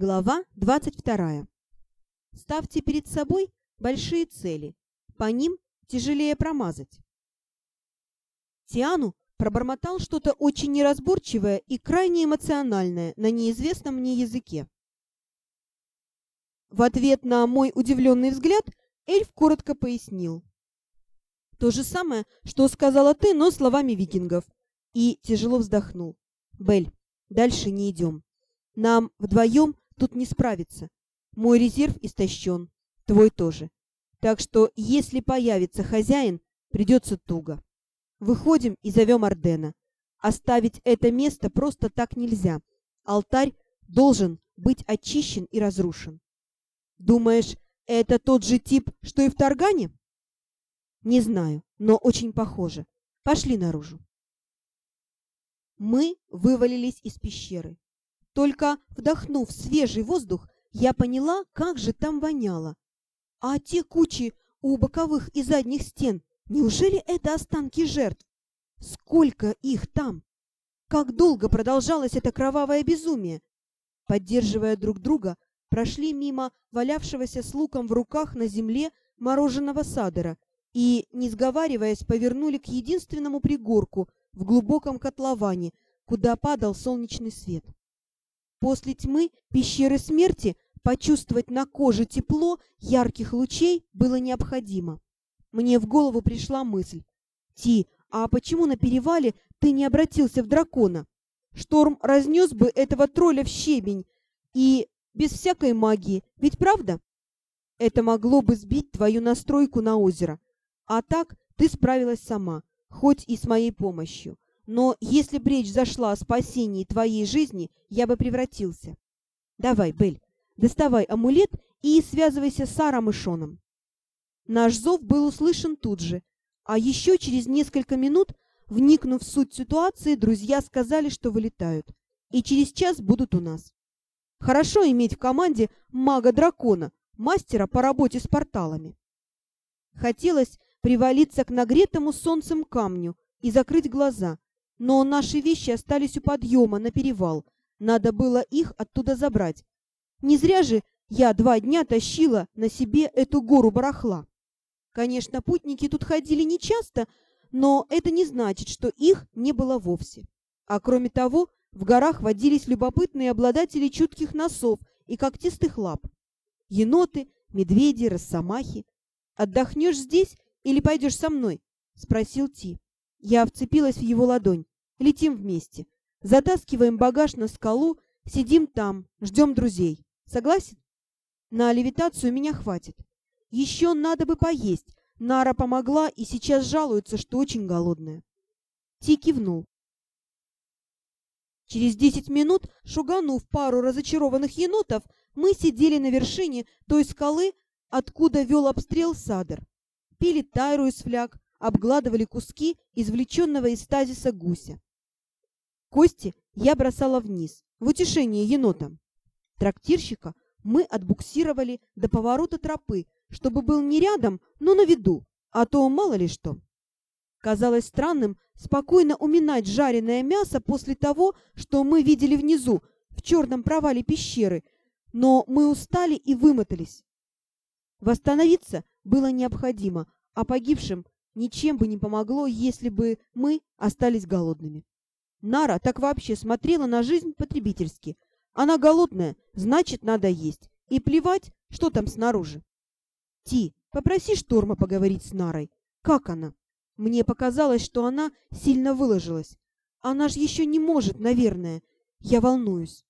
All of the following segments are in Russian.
Глава 22. Ставьте перед собой большие цели. По ним тяжелее промазать. Тиану пробормотал что-то очень неразборчивое и крайне эмоциональное на неизвестном мне языке. В ответ на мой удивленный взгляд эльф коротко пояснил. То же самое, что сказала ты, но словами викингов. И тяжело вздохнул. Бель, дальше не идем. Нам вдвоем тут не справиться. Мой резерв истощен, твой тоже. Так что, если появится хозяин, придется туго. Выходим и зовем Ордена. Оставить это место просто так нельзя. Алтарь должен быть очищен и разрушен. Думаешь, это тот же тип, что и в Таргане? Не знаю, но очень похоже. Пошли наружу. Мы вывалились из пещеры. Только вдохнув свежий воздух, я поняла, как же там воняло. А те кучи у боковых и задних стен, неужели это останки жертв? Сколько их там? Как долго продолжалось это кровавое безумие? Поддерживая друг друга, прошли мимо валявшегося с луком в руках на земле мороженого садера и, не сговариваясь, повернули к единственному пригорку в глубоком котловане, куда падал солнечный свет. После тьмы пещеры смерти почувствовать на коже тепло ярких лучей было необходимо. Мне в голову пришла мысль. «Ти, а почему на перевале ты не обратился в дракона? Шторм разнес бы этого тролля в щебень и без всякой магии, ведь правда? Это могло бы сбить твою настройку на озеро. А так ты справилась сама, хоть и с моей помощью. Но если б речь зашла о спасении твоей жизни, я бы превратился. Давай, Бель, доставай амулет и связывайся с Саром и Шоном. Наш зов был услышан тут же, а еще через несколько минут, вникнув в суть ситуации, друзья сказали, что вылетают, и через час будут у нас. Хорошо иметь в команде мага-дракона, мастера по работе с порталами. Хотелось привалиться к нагретому солнцем камню и закрыть глаза, но наши вещи остались у подъема на перевал. Надо было их оттуда забрать. Не зря же я два дня тащила на себе эту гору барахла. Конечно, путники тут ходили нечасто, но это не значит, что их не было вовсе. А кроме того, в горах водились любопытные обладатели чутких носов и когтистых лап. Еноты, медведи, росомахи. «Отдохнешь здесь или пойдешь со мной?» — спросил Ти. Я вцепилась в его ладонь. Летим вместе. Затаскиваем багаж на скалу, сидим там, ждем друзей. Согласен? На левитацию меня хватит. Еще надо бы поесть. Нара помогла и сейчас жалуется, что очень голодная. Ти кивнул. Через десять минут, шуганув пару разочарованных енотов, мы сидели на вершине той скалы, откуда вел обстрел Садер. Пили тайру из фляг, обгладывали куски извлеченного из стазиса гуся. Кости я бросала вниз, в утешение енотам. Трактирщика мы отбуксировали до поворота тропы, чтобы был не рядом, но на виду, а то мало ли что. Казалось странным спокойно уминать жареное мясо после того, что мы видели внизу, в черном провале пещеры, но мы устали и вымотались. Восстановиться было необходимо, а погибшим ничем бы не помогло, если бы мы остались голодными. Нара так вообще смотрела на жизнь потребительски. Она голодная, значит, надо есть. И плевать, что там снаружи. Ти, попроси Шторма поговорить с Нарой. Как она? Мне показалось, что она сильно выложилась. Она ж еще не может, наверное. Я волнуюсь.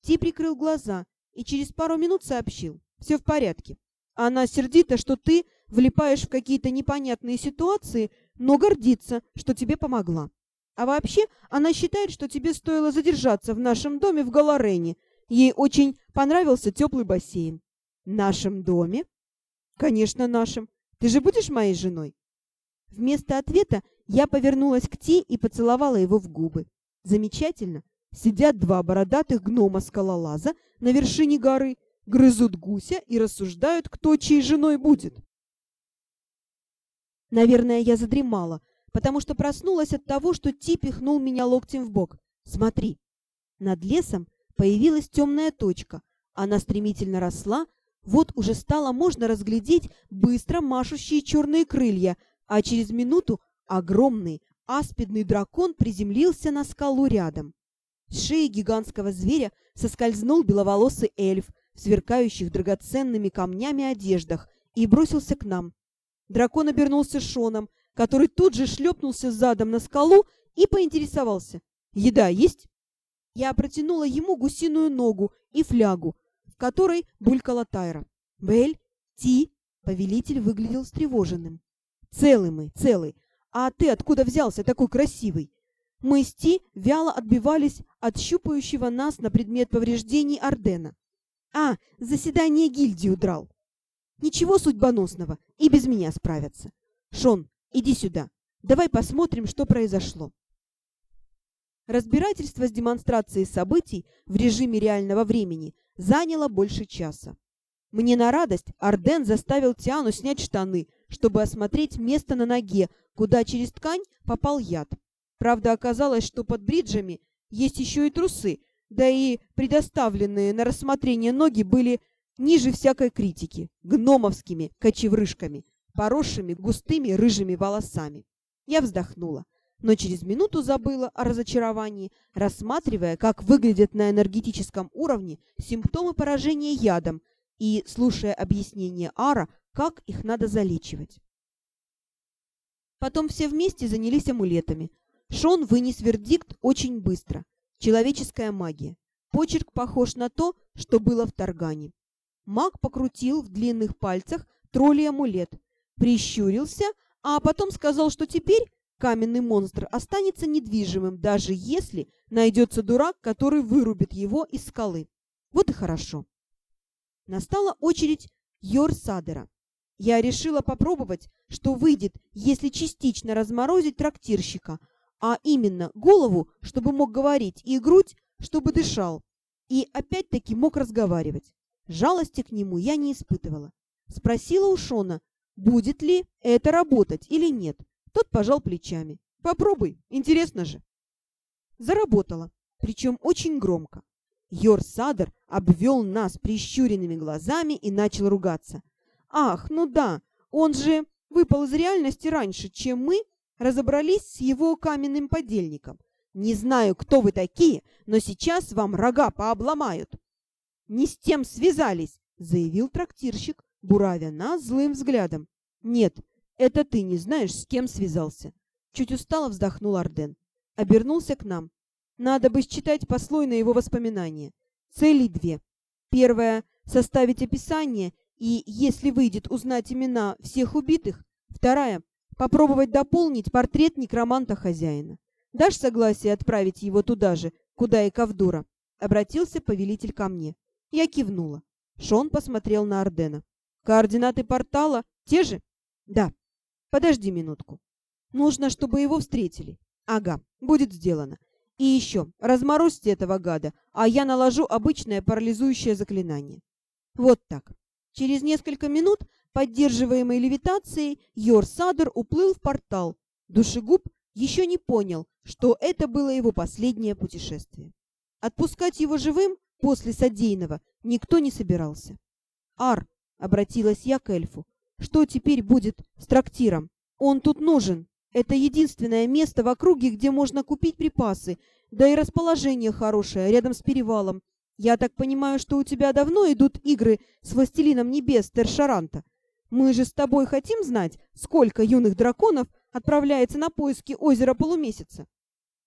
Ти прикрыл глаза и через пару минут сообщил. Все в порядке. Она сердита, что ты влипаешь в какие-то непонятные ситуации, но гордится, что тебе помогла. А вообще, она считает, что тебе стоило задержаться в нашем доме в Галарене. Ей очень понравился теплый бассейн. Нашем доме? Конечно, нашем. Ты же будешь моей женой? Вместо ответа я повернулась к Ти и поцеловала его в губы. Замечательно. Сидят два бородатых гнома-скалолаза на вершине горы, грызут гуся и рассуждают, кто чьей женой будет. Наверное, я задремала, потому что проснулась от того, что Ти пихнул меня локтем в бок. «Смотри!» Над лесом появилась темная точка, Она стремительно росла, вот уже стало можно разглядеть быстро машущие черные крылья, а через минуту огромный аспидный дракон приземлился на скалу рядом. С шеи гигантского зверя соскользнул беловолосый эльф в сверкающих драгоценными камнями одеждах и бросился к нам. Дракон обернулся Шоном, который тут же шлепнулся задом на скалу и поинтересовался. «Еда есть?» Я протянула ему гусиную ногу и флягу, в которой булькала Тайра. «Бель? Ти?» Повелитель выглядел встревоженным. «Целый мы, целый. А ты откуда взялся такой красивый?» Мы с Ти вяло отбивались от щупающего нас на предмет повреждений Ордена. «А, заседание гильдии удрал». «Ничего судьбоносного, и без меня справятся. Шон, иди сюда. Давай посмотрим, что произошло». Разбирательство с демонстрацией событий в режиме реального времени заняло больше часа. Мне на радость Арден заставил Тиану снять штаны, чтобы осмотреть место на ноге, куда через ткань попал яд. Правда, оказалось, что под бриджами есть еще и трусы, да и предоставленные на рассмотрение ноги были ниже всякой критики, гномовскими кочеврыжками, поросшими густыми рыжими волосами. Я вздохнула, но через минуту забыла о разочаровании, рассматривая, как выглядят на энергетическом уровне симптомы поражения ядом и слушая объяснение Ара, как их надо залечивать. Потом все вместе занялись амулетами. Шон вынес вердикт очень быстро. Человеческая магия. Почерк похож на то, что было в Таргане. Маг покрутил в длинных пальцах троллей амулет, прищурился, а потом сказал, что теперь каменный монстр останется недвижимым, даже если найдется дурак, который вырубит его из скалы. Вот и хорошо. Настала очередь Йорсадера. Я решила попробовать, что выйдет, если частично разморозить трактирщика, а именно голову, чтобы мог говорить, и грудь, чтобы дышал, и опять-таки мог разговаривать. Жалости к нему я не испытывала. Спросила у Шона, будет ли это работать или нет. Тот пожал плечами. Попробуй, интересно же. Заработало, причем очень громко. Йор Садер обвел нас прищуренными глазами и начал ругаться. Ах, ну да, он же выпал из реальности раньше, чем мы разобрались с его каменным подельником. Не знаю, кто вы такие, но сейчас вам рога пообломают. Не с тем связались, заявил трактирщик, буравя нас злым взглядом. Нет, это ты не знаешь, с кем связался. Чуть устало вздохнул Арден. Обернулся к нам. Надо бы считать послойно его воспоминания. Цели две. Первая — составить описание и, если выйдет, узнать имена всех убитых. Вторая — попробовать дополнить портрет некроманта-хозяина. Дашь согласие отправить его туда же, куда и Ковдура?» — обратился повелитель ко мне. Я кивнула. Шон посмотрел на Ордена. «Координаты портала те же?» «Да». «Подожди минутку. Нужно, чтобы его встретили». «Ага, будет сделано. И еще, разморозьте этого гада, а я наложу обычное парализующее заклинание». Вот так. Через несколько минут, поддерживаемый левитацией, Йор Садер уплыл в портал. Душегуб еще не понял, что это было его последнее путешествие. Отпускать его живым после содеянного никто не собирался. «Ар», — обратилась я к эльфу, — «что теперь будет с трактиром? Он тут нужен. Это единственное место в округе, где можно купить припасы, да и расположение хорошее, рядом с перевалом. Я так понимаю, что у тебя давно идут игры с Властелином Небес Тершаранта. Мы же с тобой хотим знать, сколько юных драконов отправляется на поиски озера Полумесяца.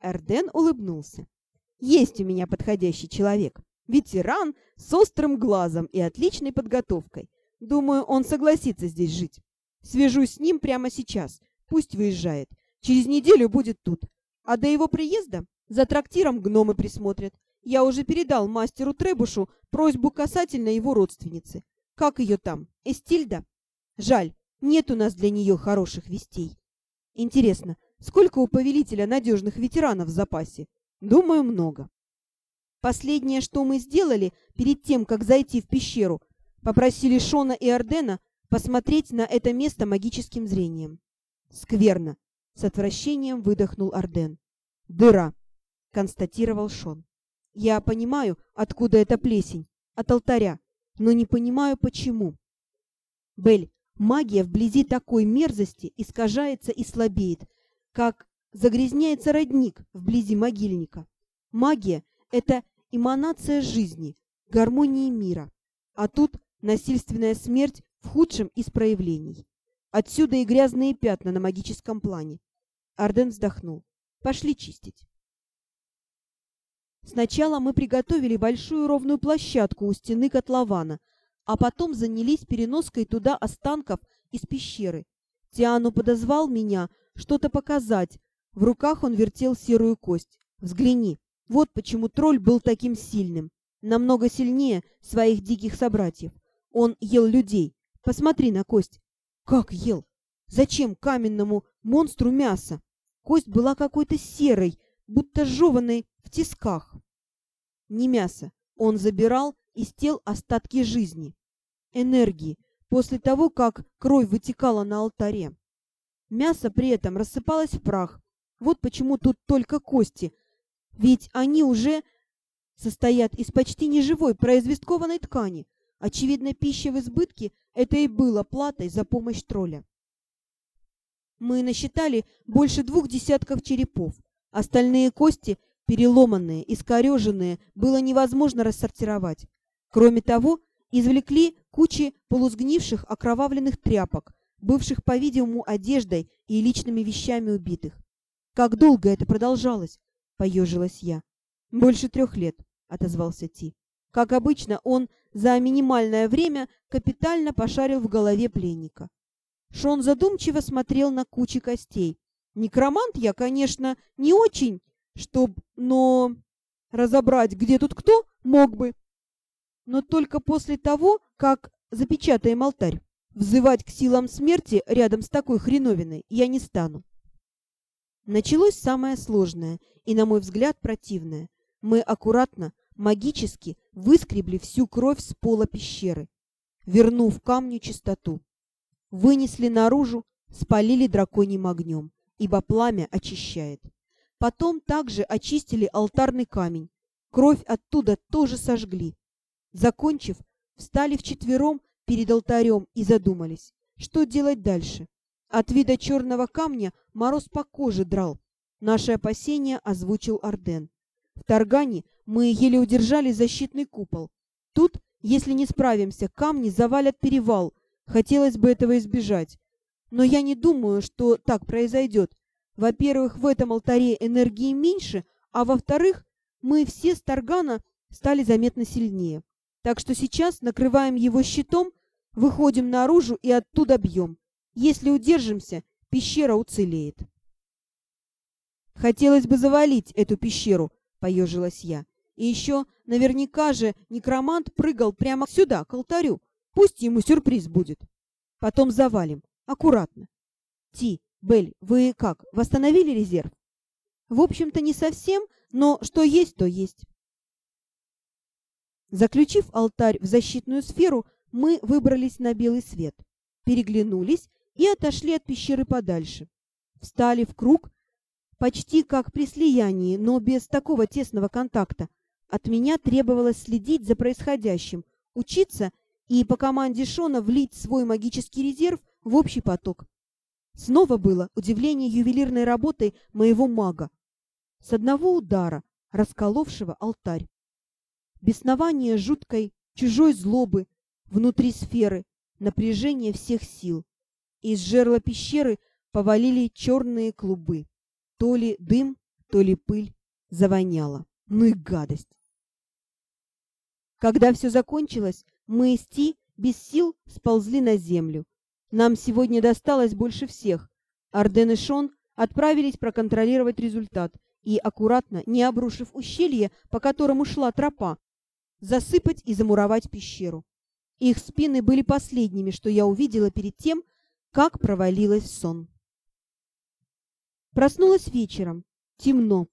Эрден улыбнулся. Есть у меня подходящий человек. Ветеран с острым глазом и отличной подготовкой. Думаю, он согласится здесь жить. Свяжусь с ним прямо сейчас. Пусть выезжает. Через неделю будет тут. А до его приезда за трактиром гномы присмотрят. Я уже передал мастеру Требушу просьбу касательно его родственницы. Как ее там? Эстильда? Жаль, нет у нас для нее хороших вестей. Интересно, сколько у повелителя надежных ветеранов в запасе? Думаю, много. Последнее, что мы сделали перед тем, как зайти в пещеру, попросили Шона и Ордена посмотреть на это место магическим зрением. Скверно. С отвращением выдохнул Орден. Дыра, констатировал Шон. Я понимаю, откуда эта плесень. от алтаря, но не понимаю, почему. Бель, магия вблизи такой мерзости искажается и слабеет, как загрязняется родник вблизи могильника. Магия — это эманация жизни, гармонии мира. А тут насильственная смерть в худшем из проявлений. Отсюда и грязные пятна на магическом плане. Арден вздохнул. Пошли чистить. Сначала мы приготовили большую ровную площадку у стены котлована, а потом занялись переноской туда останков из пещеры. Тиану подозвал меня что-то показать. В руках он вертел серую кость. «Взгляни, вот почему тролль был таким сильным. Намного сильнее своих диких собратьев. Он ел людей. Посмотри на кость. Как ел? Зачем каменному монстру мясо? Кость была какой-то серой, будто жеванной в тисках. Не мясо. Он забирал из тел остатки жизни, энергии, после того, как кровь вытекала на алтаре. Мясо при этом рассыпалось в прах. Вот почему тут только кости, ведь они уже состоят из почти неживой произвесткованной ткани. Очевидно, пища в избытке — это и было платой за помощь тролля. Мы насчитали больше двух десятков черепов. Остальные кости, переломанные, искореженные, было невозможно рассортировать. Кроме того, извлекли кучи полусгнивших окровавленных тряпок, бывших, по-видимому, одеждой и личными вещами убитых. Как долго это продолжалось? Поежилась я. «Больше трех лет», — отозвался Ти. Как обычно, он за минимальное время капитально пошарил в голове пленника. Шон задумчиво смотрел на кучи костей. Некромант я, конечно, не очень, чтоб, но разобрать, где тут кто, мог бы. Но только после того, как запечатаем алтарь. Взывать к силам смерти рядом с такой хреновиной я не стану. Началось самое сложное и, на мой взгляд, противное. Мы аккуратно, магически выскребли всю кровь с пола пещеры, вернув камню чистоту. Вынесли наружу, спалили драконьим огнем, ибо пламя очищает. Потом также очистили алтарный камень. Кровь оттуда тоже сожгли. Закончив, встали вчетвером перед алтарем и задумались, что делать дальше. От вида черного камня мороз по коже драл. Наши опасения озвучил Арден. В Таргане мы еле удержали защитный купол. Тут, если не справимся, камни завалят перевал. Хотелось бы этого избежать. Но я не думаю, что так произойдет. Во-первых, в этом алтаре энергии меньше, а во-вторых, мы все с Таргана стали заметно сильнее. Так что сейчас накрываем его щитом, выходим наружу и оттуда бьем. Если удержимся, пещера уцелеет. Хотелось бы завалить эту пещеру, поежилась я. И еще наверняка же некромант прыгал прямо сюда, к алтарю. Пусть ему сюрприз будет. Потом завалим. Аккуратно. Ти, Бель, вы как, восстановили резерв? В общем-то, не совсем, но что есть, то есть. Заключив алтарь в защитную сферу, мы выбрались на белый свет, переглянулись и отошли от пещеры подальше. Встали в круг, почти как при слиянии, но без такого тесного контакта. От меня требовалось следить за происходящим, учиться и по команде Шона влить свой магический резерв в общий поток. Снова было удивление ювелирной работой моего мага. С одного удара, расколовшего алтарь. Беснование жуткой, чужой злобы внутри сферы, напряжение всех сил. Из жерла пещеры повалили черные клубы. То ли дым, то ли пыль завоняло. Ну и гадость! Когда все закончилось, мы с Ти без сил сползли на землю. Нам сегодня досталось больше всех. Арден и Шон отправились проконтролировать результат и, аккуратно, не обрушив ущелье, по которому шла тропа, засыпать и замуровать пещеру. Их спины были последними, что я увидела перед тем, как провалилась в сон. Проснулась вечером. Темно.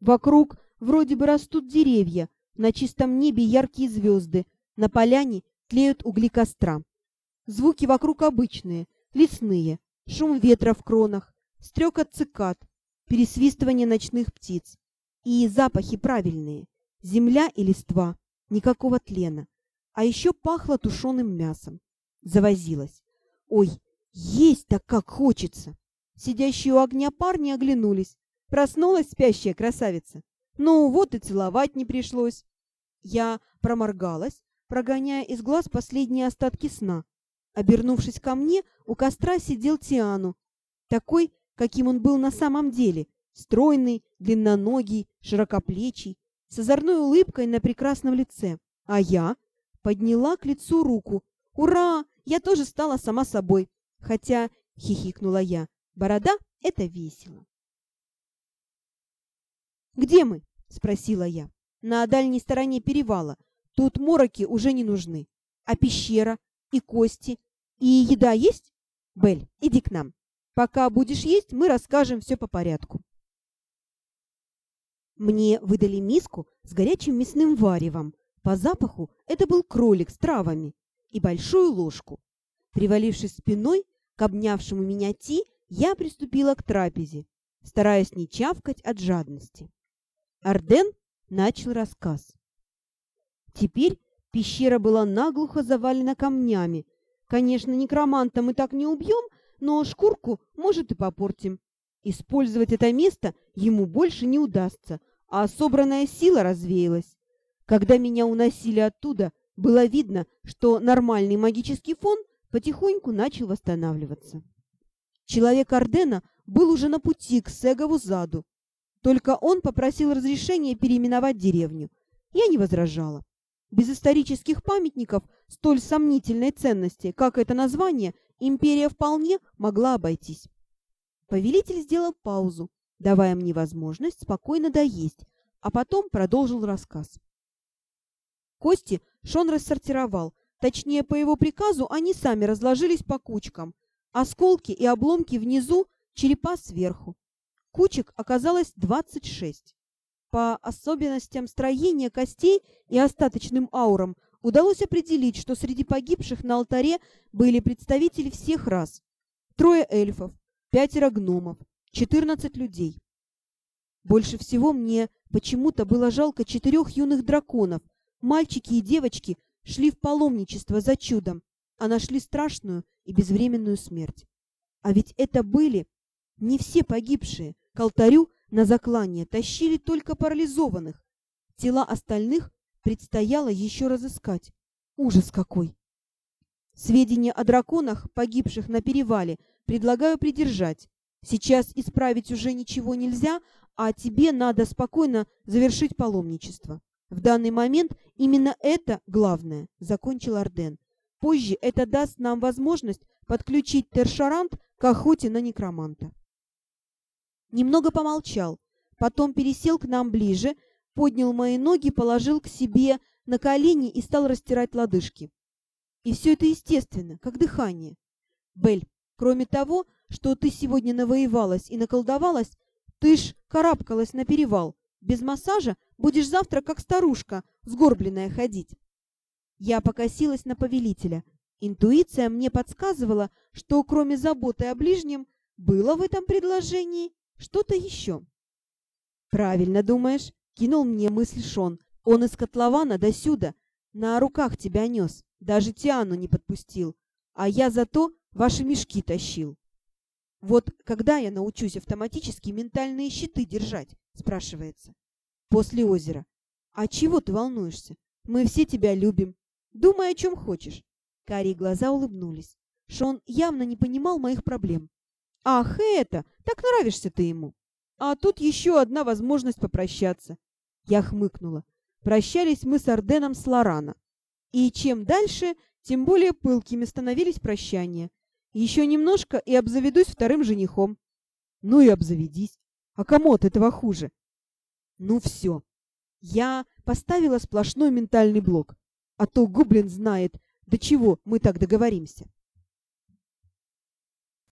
Вокруг вроде бы растут деревья, на чистом небе яркие звезды, на поляне тлеют угли костра. Звуки вокруг обычные, лесные, шум ветра в кронах, стрекот цикад, пересвистывание ночных птиц. И запахи правильные. Земля и листва, никакого тлена. А еще пахло тушеным мясом. Завозилась. Ой, есть-то как хочется. Сидящие у огня парни оглянулись. Проснулась спящая красавица. Ну, вот и целовать не пришлось. Я проморгалась, прогоняя из глаз последние остатки сна. Обернувшись ко мне, у костра сидел Тиану, такой, каким он был на самом деле, стройный, длинноногий, широкоплечий, с озорной улыбкой на прекрасном лице. А я подняла к лицу руку. «Ура! Я тоже стала сама собой!» Хотя, — хихикнула я, — борода — это весело. «Где мы?» — спросила я. «На дальней стороне перевала. Тут мороки уже не нужны. А пещера? И кости? И еда есть? Бель, иди к нам. Пока будешь есть, мы расскажем все по порядку». Мне выдали миску с горячим мясным варевом. По запаху это был кролик с травами и большую ложку. Привалившись спиной обнявшему меня Ти, я приступила к трапезе, стараясь не чавкать от жадности. Арден начал рассказ. Теперь пещера была наглухо завалена камнями. Конечно, некроманта мы так не убьем, но шкурку, может, и попортим. Использовать это место ему больше не удастся, а собранная сила развеялась. Когда меня уносили оттуда, было видно, что нормальный магический фон потихоньку начал восстанавливаться. Человек Ордена был уже на пути к Сегову заду. Только он попросил разрешения переименовать деревню. Я не возражала. Без исторических памятников столь сомнительной ценности, как это название, империя вполне могла обойтись. Повелитель сделал паузу, давая мне возможность спокойно доесть, а потом продолжил рассказ. Кости Шон рассортировал, точнее, по его приказу они сами разложились по кучкам. Осколки и обломки внизу, черепа сверху. Кучек оказалось 26. По особенностям строения костей и остаточным аурам удалось определить, что среди погибших на алтаре были представители всех рас. Трое эльфов, пятеро гномов, четырнадцать людей. Больше всего мне почему-то было жалко четырех юных драконов. Мальчики и девочки шли в паломничество за чудом, а нашли страшную и безвременную смерть. А ведь это были не все погибшие. К алтарю на заклание тащили только парализованных. Тела остальных предстояло еще разыскать. Ужас какой! Сведения о драконах, погибших на перевале, предлагаю придержать. Сейчас исправить уже ничего нельзя, а тебе надо спокойно завершить паломничество. В данный момент именно это главное, закончил Арден. Позже это даст нам возможность подключить Тершарант к охоте на некроманта. Немного помолчал, потом пересел к нам ближе, поднял мои ноги, положил к себе на колени и стал растирать лодыжки. И все это естественно, как дыхание. Бель, кроме того, что ты сегодня навоевалась и наколдовалась, ты ж карабкалась на перевал. Без массажа будешь завтра, как старушка, сгорбленная ходить. Я покосилась на повелителя. Интуиция мне подсказывала, что кроме заботы о ближнем было в этом предложении что-то еще. «Правильно думаешь», — кинул мне мысль Шон. «Он из котлована до сюда, на руках тебя нес, даже Тиану не подпустил, а я зато ваши мешки тащил». «Вот когда я научусь автоматически ментальные щиты держать?» — спрашивается. «После озера. А чего ты волнуешься? Мы все тебя любим. Думай, о чем хочешь». Карие глаза улыбнулись. Шон явно не понимал моих проблем. «Ах, это! Так нравишься ты ему!» А тут еще одна возможность попрощаться. Я хмыкнула. Прощались мы с Арденом с Лорана. И чем дальше, тем более пылкими становились прощания. Еще немножко и обзаведусь вторым женихом. Ну и обзаведись. А кому от этого хуже? Ну все. Я поставила сплошной ментальный блок. А то гоблин знает, до чего мы так договоримся.